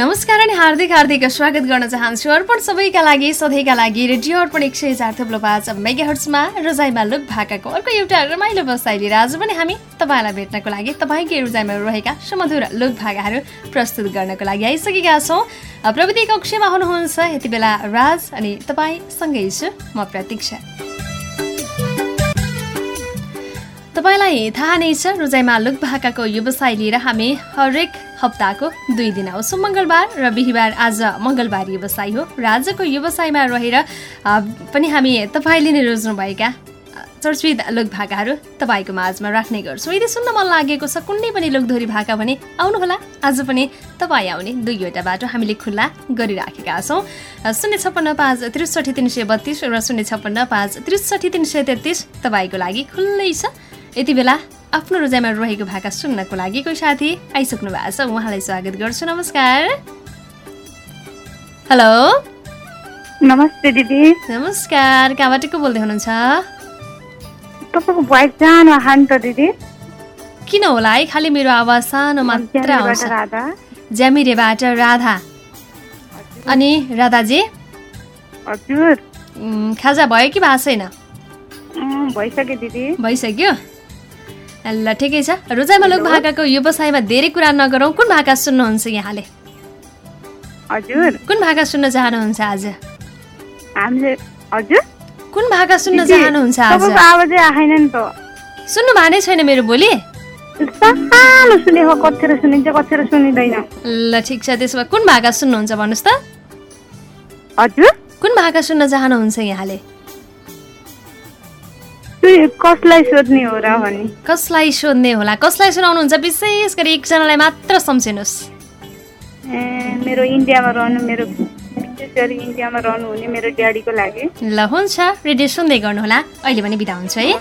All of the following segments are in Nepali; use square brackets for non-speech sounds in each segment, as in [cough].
नमस्कार अनि हार्दिक हार्दिक स्वागत गर्न चाहन्छु अर्पण सबैका लागि सधैँका लागि रेडियो अर्पण एक सय चार थुप्रो पाँच मेगा हर्ट्समा रोजाइमा लुक भाकाको अर्को एउटा रमाइलो बसाइ लिएर आज पनि हामी तपाईँलाई भेट्नको लागि तपाईँकै रोजाइमा रहेका सुमधुर लुक भाकाहरू प्रस्तुत गर्नको लागि आइसकेका छौँ। प्रविधि कक्षमा हुनुहुन्छ यति बेला राज अनि तपाईँसँगै छु म प्रतीक्षा। तपाईँलाई थाहा नै छ रोजाइमा लुक भाकाको व्यवसाय लिएर हामी हरेक हप्ताको दुई दिन आउँछौँ मङ्गलबार र बिहिबार। आज मङ्गलबार व्यवसाय हो। र आजको व्यवसायमा रहेर पनि हामी तपाईँले नै रोज्नुभएका चर्चित लोक भाकाहरू तपाईँको माझमा राख्ने गर्छौँ। यदि सुन्न मन लागेको छ कुनै पनि लोकधोरी भाका भने आउनुहोला। आज पनि तपाईँ आउने दुईवटा बाटो हामीले खुल्ला गरिराखेका छौँ। शून्य छप्पन्न पाँच त्रिसठी तिन सय बत्तिस र शून्य छप्पन्न पाँच त्रिसठी तिन सय तेत्तिस तपाईँको लागि खुल्लै छ। यति बेला आफ्नो रोजाइमा रहेको भाका सुन्नको लागि कोही साथी आइसक्नु भएको छ। उहाँलाई स्वागत गर्छु। नमस्कार। हेलो नमस्ते दिदी। नमस्कार। कहाँबाट को बोल्दै हुनुहुन्छ? तपाईँको भोइस सानो त दिदी। किन होला? है खालि मेरो आवाज सानो मात्र आउँछ। ज्यामिरेबाट राधा। अनि राधाजी? हजुर। खाजा भयो कि भएको छैन? भइसक्यो दिदी। भइसक्यो? ल ठिकै छ। रोजाइमा लोक भाकाको व्यवसायमा धेरै कुरा नगरौँ। कुन भाका सुन्नुहुन्छ यहाँले? हजुर। कुन भाका सुन्न चाहनुहुन्छ आज? हामीले हजुर। कुन भाका सुन्न चाहनुहुन्छ आज? आवाजै आएन नि त। सुन्नु भएको नै छैन मेरो बोली। सानो सुनेको कथेर सुनिन्छ कथेर सुनिँदैन। ल ठिक छ त्यसो भए कुन भाका सुन्नुहुन्छ भन्नुहोस् त। हजुर। कुन भाका सुन्न चाहनुहुन्छ यहाँले? कसलाई सोध्ने हो र भने? कसलाई सोध्ने होला? कसलाई सुनाउनुहुन्छ? विशेष गरी एकजनालाई मात्र सम्झिनुहोस्। मेरो इन्डियामा रहनु मेरो विशेष गरी इन्डियामा रहनुहुने मेरो ड्याडीको लागि। ल हुन्छ। रेडियो सुन्दै गर्नुहोला। अहिले पनि बिदा हुन्छ है।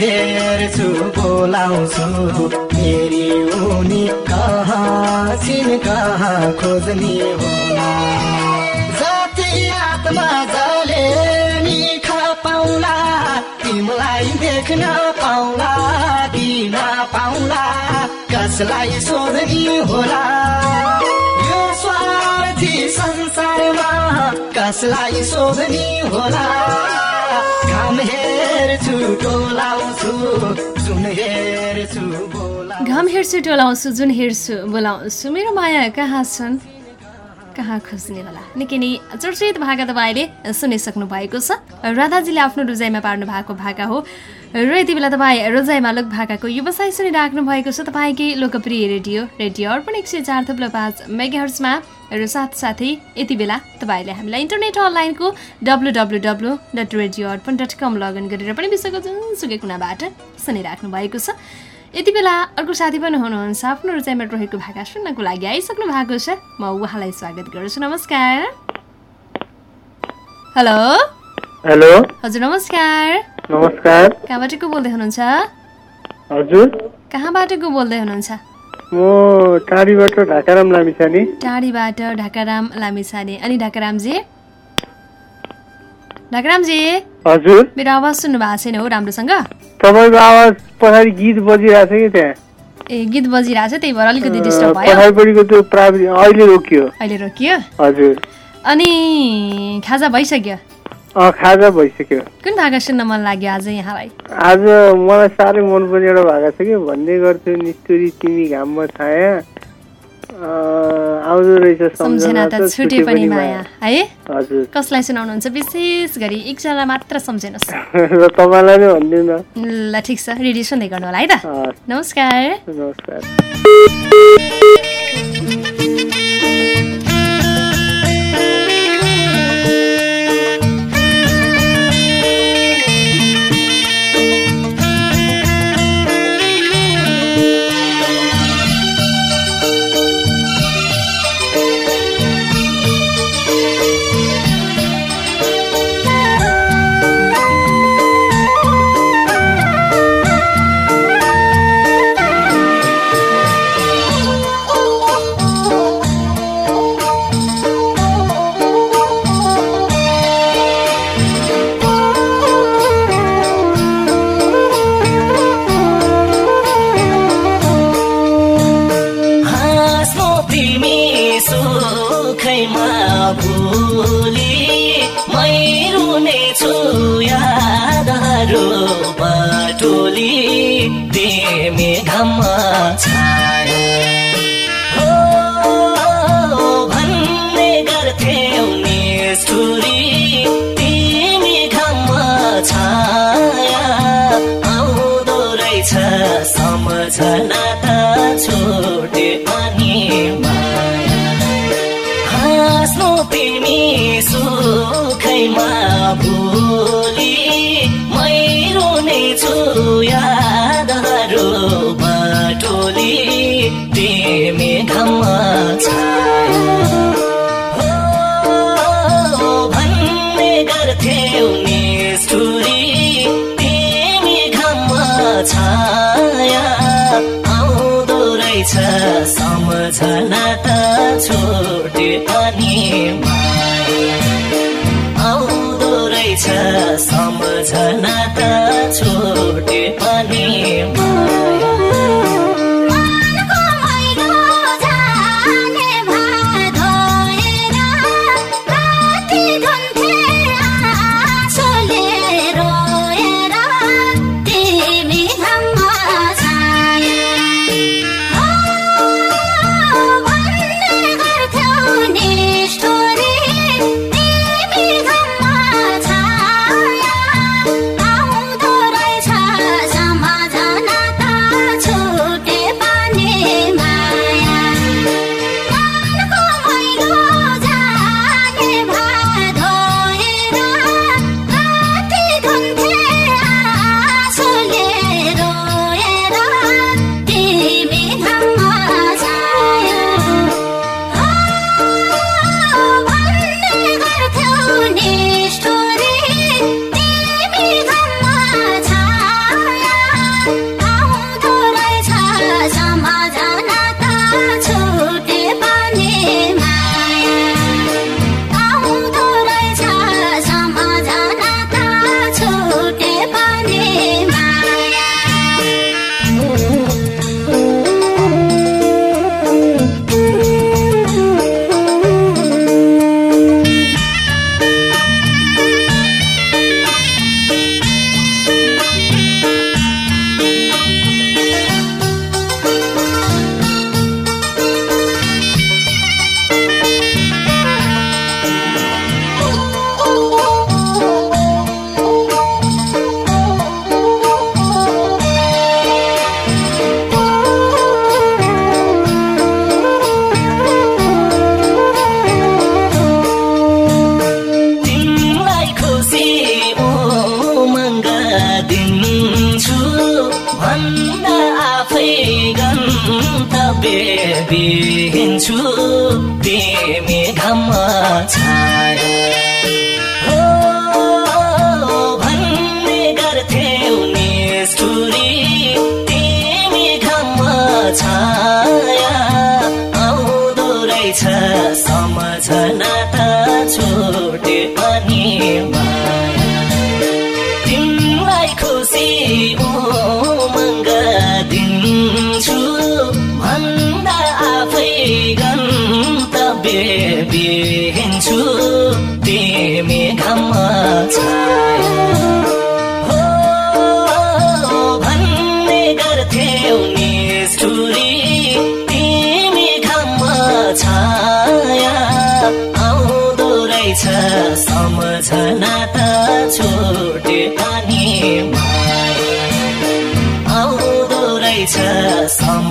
हेर्छु बोलाउँछु। मेरी उनी कहाँ छिन कहाँ खोज्ने होला? जति आत्मा जले नि पाउला तिमीलाई देख्न पाउला दिन पाउला कसलाई सोध्ने होला? यो स्वार्थी संसारमा कसलाई सोध्ने होला? घाम हेर्छु टोलाउँछु जुन हेर्छु बोलाउँछु। मेरो माया कहाँ छन्? कहाँ खोज्ने होला? निकै नै चर्चित भाका तपाईँले सुनिसक्नु भएको छ। राधाजीले आफ्नो रोजाइमा पार्नु भएको भाका हो। र यति बेला तपाईँ रोजाइमा लोक भाकाको व्यवसाय सुनिराख्नु भएको छ। तपाईँकै लोकप्रिय रेडियो रेडियो अर्पण एक सय चार थप्लो पाँच मेगाहर्समा र साथसाथै यति बेला तपाईँले हामीलाई इन्टरनेट अनलाइनको W W W dot radio Arpan dot com log in गरेर पनि विश्वको जुनसुकै कुनाबाट सुनिराख्नु भएको छ। यति बेला अर्को साथी पनि हुनुहुन्छ आफ्नो रुचाइमा रहेको भाका सुन्नको लागि आइसक्नु भएको छ। म उहाँलाई स्वागत गर्छु नमस्कार। हेलो? हेलो? हजुर नमस्कार। नमस्कार। कहाँबाट को बोल्दै हुनुहुन्छ? हजुर। कहाँबाट को बोल्दै हुनुहुन्छ? म टाढीबाट ढाकाराम लामिछाने। टाढीबाट ढाकाराम लामिछाने। अनि ढाकारामजी? ढाकारामजी? हजुर। मेरो आवाज सुन्नु भएको छैन हो राम्रोसँग? तपाईँको आवाज पछाडि गीत बजिरहेको छ कि त्यहाँ? ए गीत बजिरहेको छ त्यही भएर अलिकति डिस्टर्ब भयो। पछाडिपट्टिको त्यो प्राविधिक अहिले रोकियो। अहिले रोकियो? हजुर। अनि खाजा भइसक्यो? खाजा भइसक्यो। कुन भाका सुन्न मन लाग्यो आज यहाँलाई? आज मलाई साह्रै मनपर्ने एउटा भएको छ कि भन्ने गर्थ्यो निष्ठुरी तिमी घाममा छाया। आउँदो रहेछ सम्झना त छुटे पनि माया। है? हजुर। कसलाई सुनाउनुहुन्छ? विशेष गरी एकजना मात्र सम्झिनुहोस्। [laughs] र तपाईँलाई नै भनिदिनु। ल ठिक छ। रेडियो सुन्दै गर्नु होला है त। नमस्कार। नमस्कार। सम्झना त छोटे अनि आउँदो रहेछ सम्झना त छोटे अनि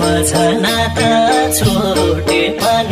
त छोटे पनि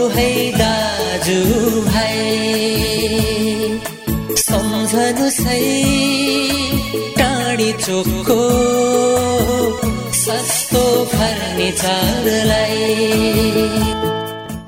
सम्झनु सही टाढी चोकको सस्तो फर्निचरलाई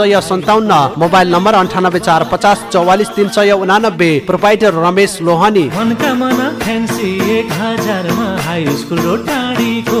सय सन्ताउन्न मोबाइल नम्बर अन्ठानब्बे चार पचास चौवालिस तिन सय उनानब्बे प्रोपाइटर रमेश लोहानी। मनकामना फ्यान्सी एक हजारमा हाई स्कुल र टाढीको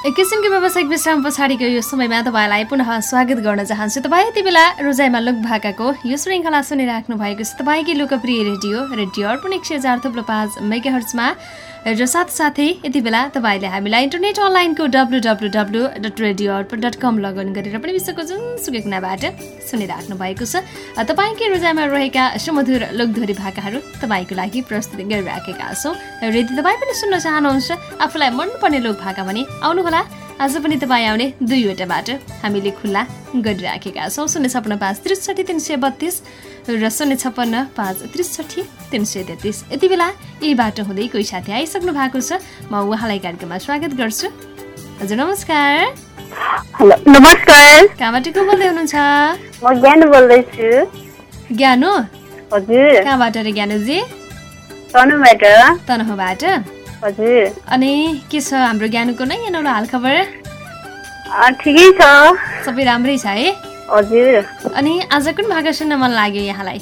एक किसिमको व्यावसायिक विश्राम पछाडिको यो समयमा तपाईँलाई पुनः स्वागत गर्न चाहन्छु। तपाईँ यति बेला रोजाइमा लोक भाकाको यो श्रृङ्खला सुनिराख्नु भएको छ। तपाईँकै लोकप्रिय रेडियो रेडियो अर्पण एक सय चार थुप्रो पाँच मेगाहर्चमा र साथसाथै यति बेला तपाईँले हामीलाई इन्टरनेट अनलाइनको W W W dot radio dot com log in गरेर पनि विश्वको जुनसुकै कुनाबाट सुनिराख्नु भएको छ। तपाईँकै रोजाइमा रहेका सुमधुर लोकधोरी भाकाहरू तपाईँको लागि प्रस्तुत गरिराखेका छौँ। र यदि तपाईँ पनि सुन्न चाहनुहुन्छ आफूलाई मनपर्ने लोक भाका भने आउनुहोला। आज पनि तपाईँ आउने दुईवटा बाटो हामीले खुल्ला गरिराखेका छौँ। शून्य छप्पन्न पाँच त्रिसठी तिन सय बत्तिस र शून्य छप्पन्न पाँच त्रिसठी तिन सय तेत्तिस। यति बेला यही बाटो हुँदै कोही साथी आइसक्नु भएको छ। म उहाँलाई कार्यक्रममा स्वागत गर्छु। हजुर नमस्कार। हेलो नमस्कार। कहाँबाट को बोल्दै हुनुहुन्छ? म ज्ञान बोल्दैछु। ज्ञानो? हजुर। कहाँबाट रे ज्ञानुजी? तनहुबाट? हजुर। अनि के छ हाम्रो ज्ञानुको नै यहाँनिर हालखबर? ठिकै छ। सबै राम्रै छ है? हजुर। अनि आज कुन भाका सुन्न मन लाग्यो यहाँलाई?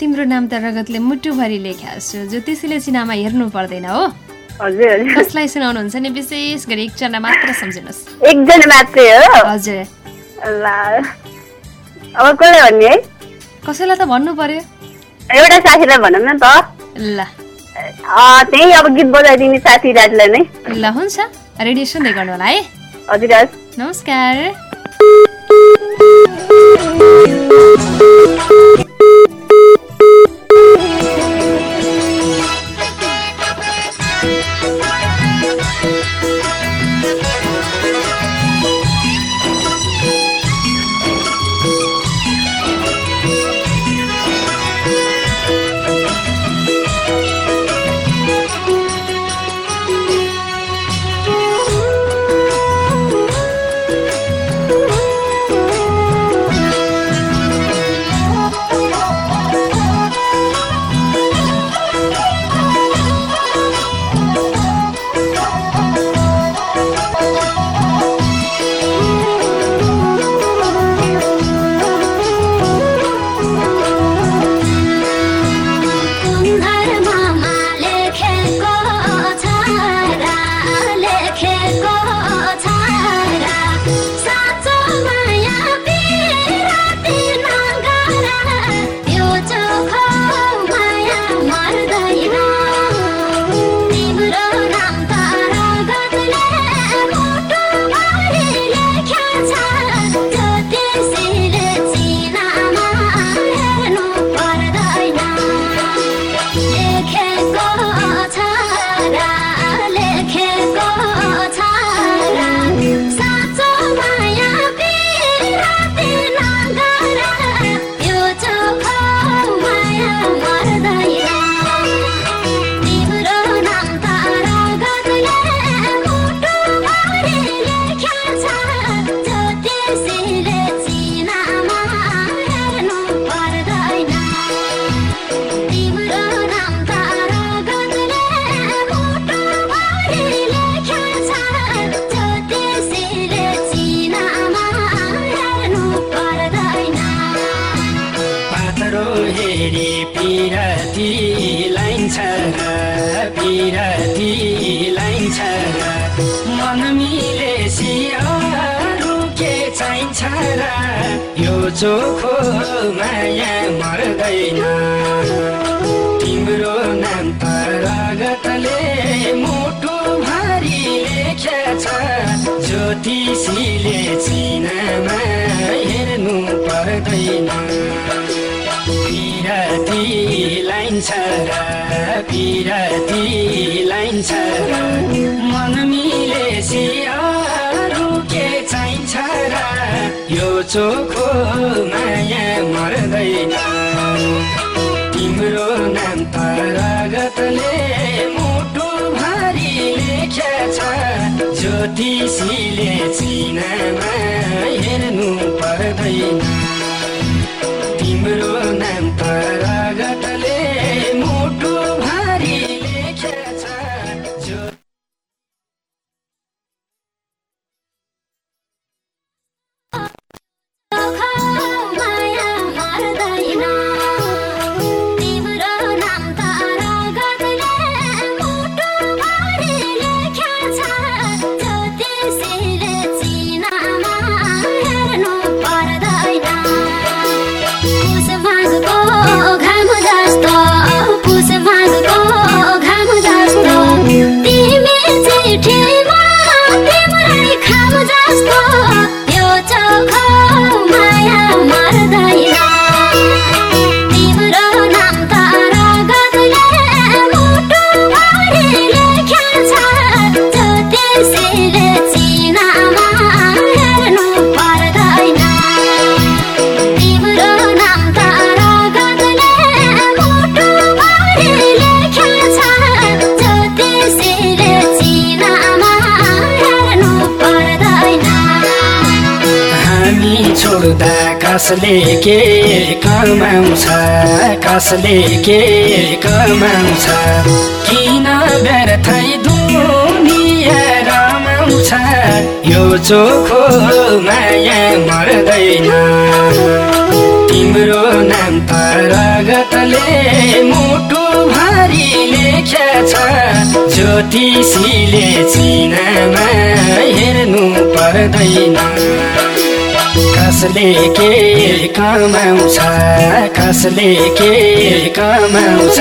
तिम्रो नाम त रगतले मुटुभरि लेख्या छु ज्योतिषीले चिनामा हेर्नु पर्दैन हो। कसलाई सुनाउनुहुन्छ नि? विशेष गरी एकजना मात्र सम्झिनुहोस्। एकजना मात्रै हो? हजुर। अब कसले भन्ने? है कसैलाई त भन्नु पर्यो। एउटा साथीलाई भनौँ न त। ल। त्यही अब गीत बजाइदिने साथी राजलाई नै। ल हुन्छ। रेडियो सुन्दै गर्नु होला है। हजुर। नमस्कार। पिरती लाइन्छ मन मिलेसी के चाहिन्छ र यो चोखो माया मर्दैन। तिम्रो नाम त रगतले मुटु भारी लेख्या छ। ज्योतिषीले चिनामा हेर्नु पर्दैन। पिरती लाइन्छ र पिरती लाइन्छ। र मन मिलेसी अरू चोखो माया मर्दैन। तिम्रो नाम तरगतले मुटु भारी लेखेछ ज्योतिषीले चिनामा हेर्नु पर्दैन। तिम्रो नाम कसले के कमाउँछ? कसले के कमाउँछ? किन व्यर्थै दुनिया रमाउँछ? यो चोखो माया मर्दैन। तिम्रो नाम तरगतले मुटु भारी लेखेछ ज्योतिषीले चिनामा हेर्नु पर्दैन। कसले के कमाउँछ कसले के कमाउँछ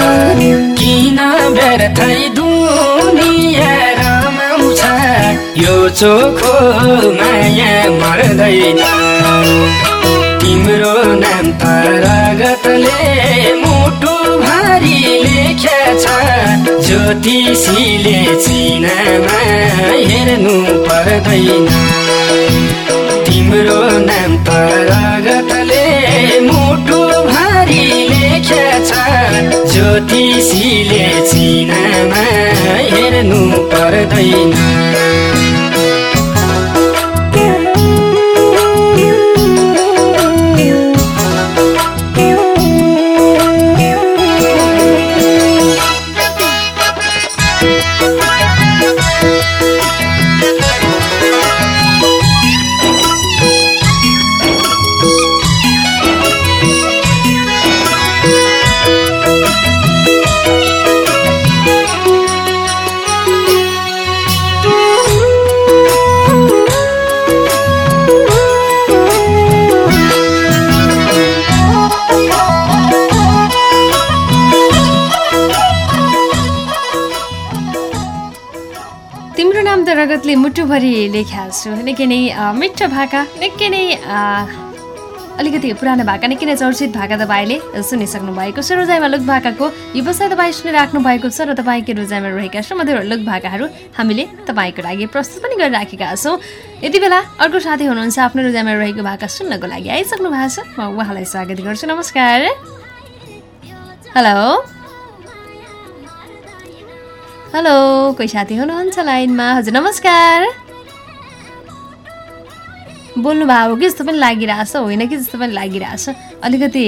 किन व्यर्थै दुनिया रमाउँछ यो चोखो माया मर्दैन। तिम्रो नाम तरगतले मुटु भारी लेखेछ ज्योतिषीले चिनामा हेर्नु पर्दैन। तिम्रो नाम तरगतले मुटु भारी लेखेछ ज्योतिषीले चिनामा हेर्नु पर्दैन। मुटुभरि लेख्या छु। निकै नै मिठो भाका निकै नै अलिकति पुरानो भाका निकै नै चर्चित भाका तपाईँले सुनिसक्नु भएको छ। रोजाइमा लोक भाकाको व्यवसाय तपाईँ सुनिराख्नु भएको छ र तपाईँकै रोजाइमा रहेका सुमधुर लोक भाकाहरू हामीले तपाईँको लागि प्रस्तुत पनि गरिराखेका छौँ। यति बेला अर्को साथी हुनुहुन्छ आफ्नो रोजाइमा रहेको भाका सुन्नको लागि आइसक्नु भएको छ। म उहाँलाई स्वागत गर्छु। नमस्कार। हेलो। हेलो कोही साथी हुनुहुन्छ लाइनमा? हजुर नमस्कार। बोल्नु भएको हो कि जस्तो पनि लागिरहेछ? होइन कि जस्तो पनि लागिरहेछ? अलिकति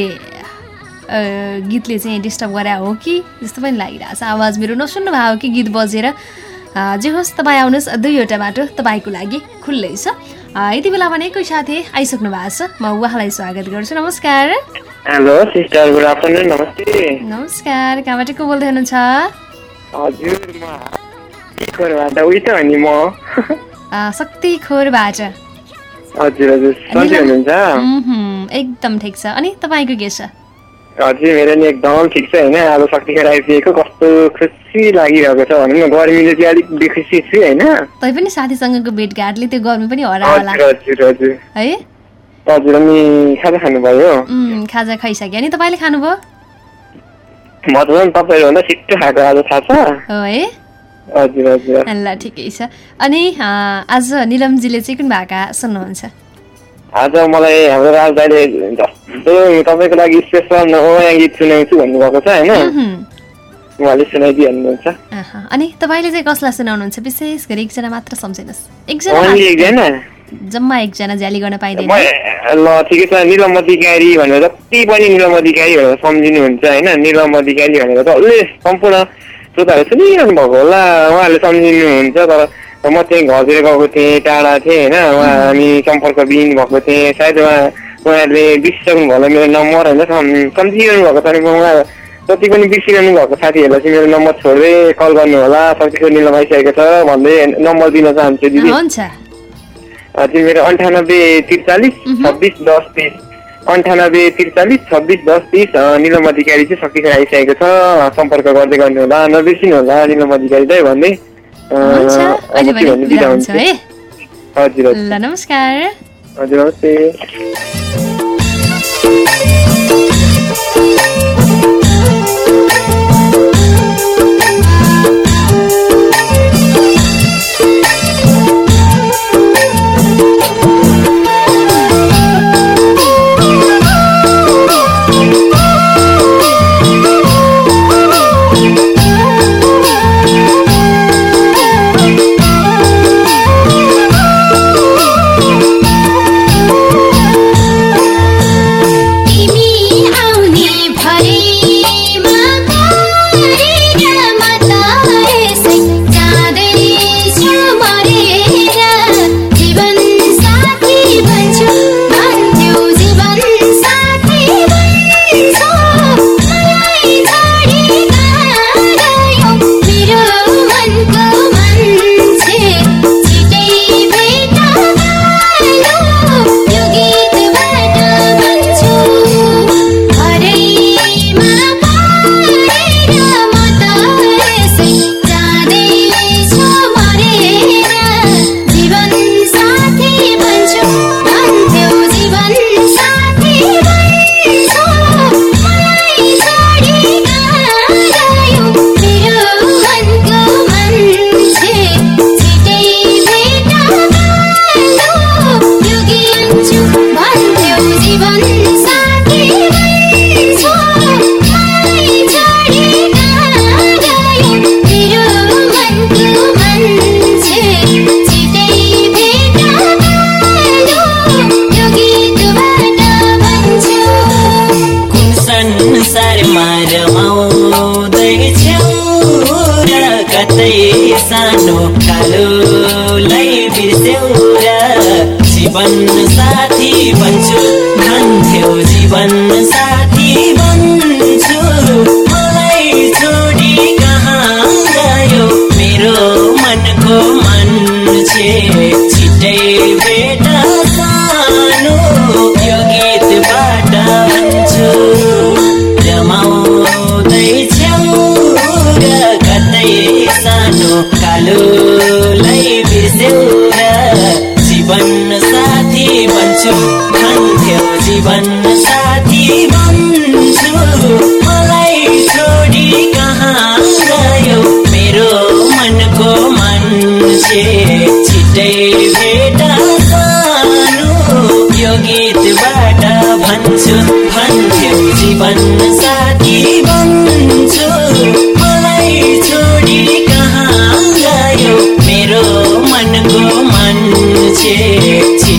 गीतले चाहिँ डिस्टर्ब गरे हो कि जस्तो पनि लागिरहेछ? आवाज मेरो नसुन्नु भएको हो कि गीत बजेर? जे होस् तपाईँ आउनुहोस् दुईवटा बाटो तपाईँको लागि खुल्लै छ। यति बेला भने कोही साथी आइसक्नु भएको छ। म उहाँलाई स्वागत गर्छु। नमस्कार। हेलो सिस्टर गुड आफ्टरनुन नमस्ते। नमस्कार कहाँबाट को बोल्दै हुनुहुन्छ? हजुर म खोरबाट उही त हो नि म। [laughs] अ, शक्ति खोरबाट हजुर हजुर सन्चै हुनुहुन्छ? एकदम ठिक छ। अनि तपाईँको के छ? हजुर मेरो नि एकदम ठिक छ होइन। अब सकिखेर आइपुगेको कस्तो खुसी लागिरहेको छ भनौँ न। गर्मीले चाहिँ अलिक बेखुसी छु होइन। तै पनि साथीसँगको भेटघाटले त्यो गर्मी पनि हरा होला। हजुर हजुर है? हजुर अनि खाजा खानुभयो? खाजा खाइसक्यो अनि तपाईँले खानुभयो? म त झन् तपाईँहरूभन्दा छिट्टो खाएको आज थाहा छ। हो है? हजुर हजुर। ल ठिकै छ। अनि अ, आज निलमजीले चाहिँ कुन भाका सुन्नुहुन्छ? आज मलाई हाम्रो राजदाले जस्तो तपाईँको लागि स्पेसल नयाँ गीत सुनाउँछु भन्नुभएको छ होइन? उहुँ। उहाँले सुनाइदिइहाल्नुहुन्छ अनि तपाईँले चाहिँ कसलाई सुनाउनुहुन्छ? विशेष गरी एकजना मात्र सम्झिनुहोस्। एकजना? जम्मा एकजना ज्याली गर्न पाइँदैन। ल ठिकै छ। निलम अधिकारी भनेर जति पनि निलम अधिकारी भनेर सम्झिनुहुन्छ होइन? निलम अधिकारी भनेर डल्लै सम्पूर्ण श्रोताहरू सुनिरहनु भएको होला। उहाँहरूले सम्झिनुहुन्छ तर म चाहिँ घरतिर गएको थिएँ टाढा थिएँ होइन? उहाँ हामी सम्पर्कविहीन भएको थिएँ। सायद उहाँ उहाँहरूले बिर्सिसक्नु भयो होला मेरो नम्बर होइन? सम्- सम्झिरहनु भएको म उहाँ जति पनि बिर्सिरहनु भएको साथीहरूलाई चाहिँ मेरो नम्बर छोड्दै कल गर्नु होला शक्तिश्वर निलम आइसकेको छ भन्दै नम्बर दिन चाहन्छु दिदी। हुन्छ। हजुर मेरो अन्ठानब्बे त्रिचालिस छब्बिस दस तिस। अन्ठानब्बे त्रिचालिस छब्बिस दस तिस निलम अधिकारी चाहिँ शक्तिखेर आइसकेको छ। सम्पर्क गर्दै गर्नु होला नबिर्सिनु होला निलम अधिकारीलाई भन्दै। अँ, हुन्छ अब अहिले के भने भन्नु, बिदा बिदा हुन्छ हुन्छु। है? हजुर नमस्कार। हजुर नमस्ते।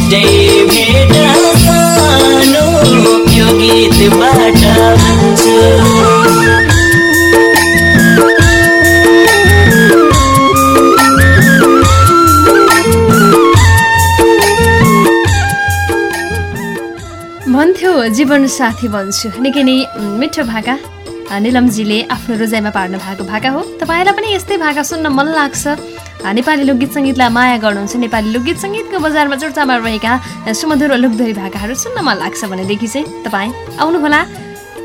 भेट सानो यो गीतबाट भन्थ्यो जीवन साथी भन्छु निकै नै मिठो भाका। निलमजीले आफ्नो रोजाइमा पार्नु भएको भाका हो। तपाईँलाई पनि यस्तै भाका सुन्न मन लाग्छ। नेपाली लोकगीत सङ्गीतलाई माया गर्नुहुन्छ। नेपाली लोकगीत सङ्गीतको बजारमा चर्चामा रहेका सुमधुर लोकधोरी भाकाहरू सुन्न मन लाग्छ भनेदेखि चाहिँ तपाईँ आउनुहोला।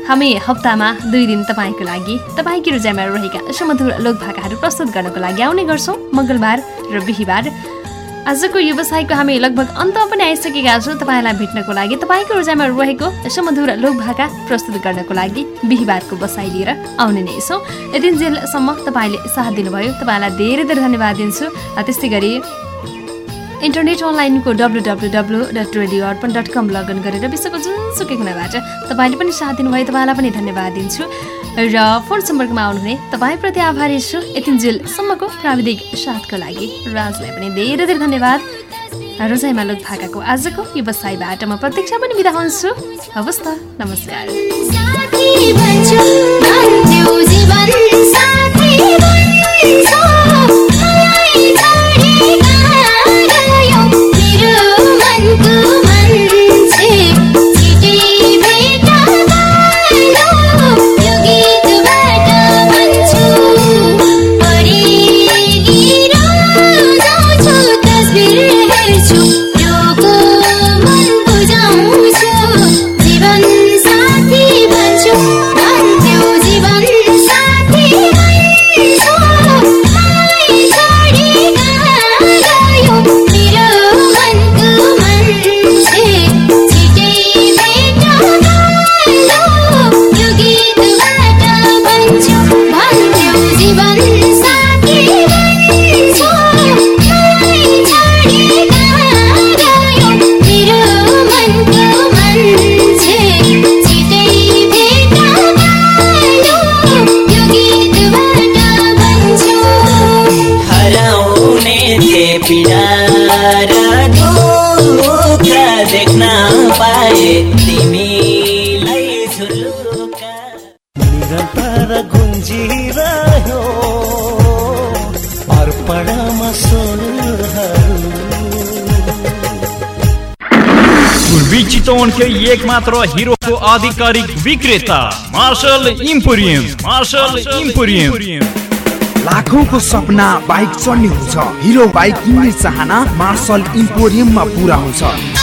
हामी हप्तामा दुई दिन तपाईँको लागि तपाईँकै रोजाइमा रहेका सुमधुर लोक भाकाहरू प्रस्तुत गर्नको लागि आउने गर्छौँ। मङ्गलबार र बिहिबार। आजको व्यवसायको हामी लगभग अन्तमा पनि आइसकेका छौँ। तपाईँलाई भेट्नको लागि तपाईँको रोजाइमा रहेको सुमधुर लोक भाका प्रस्तुत गर्नको लागि बिहिबारको बसाइ लिएर आउने नै छौँ। यति जेलसम्म तपाईँले साथ दिनुभयो। तपाईँलाई धेरै धेरै धन्यवाद दिन्छु। त्यस्तै गरी इन्टरनेट अनलाइनको W W W dot radio Arpan dot com log in गरेर विश्वको जुनसुकै कुनाबाट तपाईँले पनि साथ दिनुभयो तपाईँलाई पनि धन्यवाद दिन्छु। र फोन सम्पर्कमा आउनुहुने तपाईँप्रति आभारी छु यतिन्जेलसम्मको प्राविधिक साथको लागि। राजलाई पनि धेरै धेरै धन्यवाद। रोजाइमा लोक भाकाको आजको व्यवसायबाट म प्रतीक्षा पनि बिदा हुन्छु। हवस् त नमस्कार। एक मात्र हिरोको आधिकारिक विक्रेता मार्शल इम्पोरियम मार्शल इम्पोरियम लाखौंको सपना बाइक चढ्ने हुन्छ हिरो बाइक किन्ने चाहना मार्शल इम्पोरियममा पुरा हुन्छ।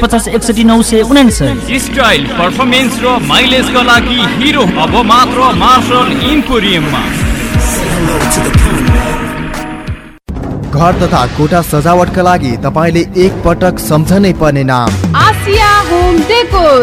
पचास एकसठी नौ सय उनासय स्टाइल पर्फर्मेन्स र माइलेजका लागि हिरो अब मात्र मार्शल इम्पोरियममा घर तथा कोठा सजावटका लागि तपाईँले एक पटक सम्झनै पर्ने नाम। Asia home decor.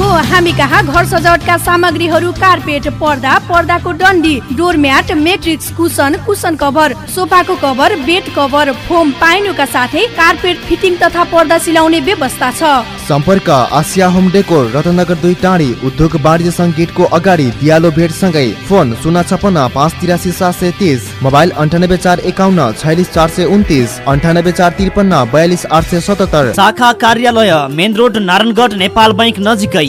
हो हामी कहाँ घर सजावटका सामग्रीहरू कार्पेट पर्दा पर्दाको डन्डी doormat mattress cushion cushion cover सोफाको cover bed cover foam पाइनुका साथै कार्पेट फिटिङ तथा पर्दा सिलाउने व्यवस्था छ। सम्पर्क आसिया होम डेकोर रत्नगर दुई टाढी उद्योग वाणिज्य सङ्गीतको अगाडि दियालो भेटसँगै फोन शून्य छपन्न पाँच तिरासी सात सय तिस मोबाइल अन्ठानब्बे चार एकाउन्न छयालिस चार सय उन्तिस अन्ठानब्बे चार त्रिपन्न बयालिस आठ सय सतहत्तर। शाखा कार्यालय main road Narayangarh Nepal bank नजिकै।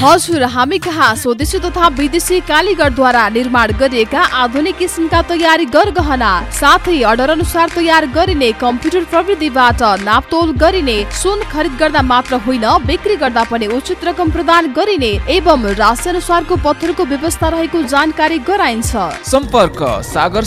हजुर हामी कहाँ स्वदेशी तथा विदेशी कालीगरद्वारा निर्माण गरिएका आधुनिक किसिमका तयारी गरगहना। साथै अर्डर अनुसार तयार गरिने। कम्प्युटर प्रविधिबाट नापतोल गरिने सुन खरिद गर्दा मात्र होइन बिक्री गर्दा पनि उचित रकम प्रदान गरिने एवं राशि अनुसारको पत्थरको व्यवस्था रहेको जानकारी गराइन्छ। सम्पर्क सागर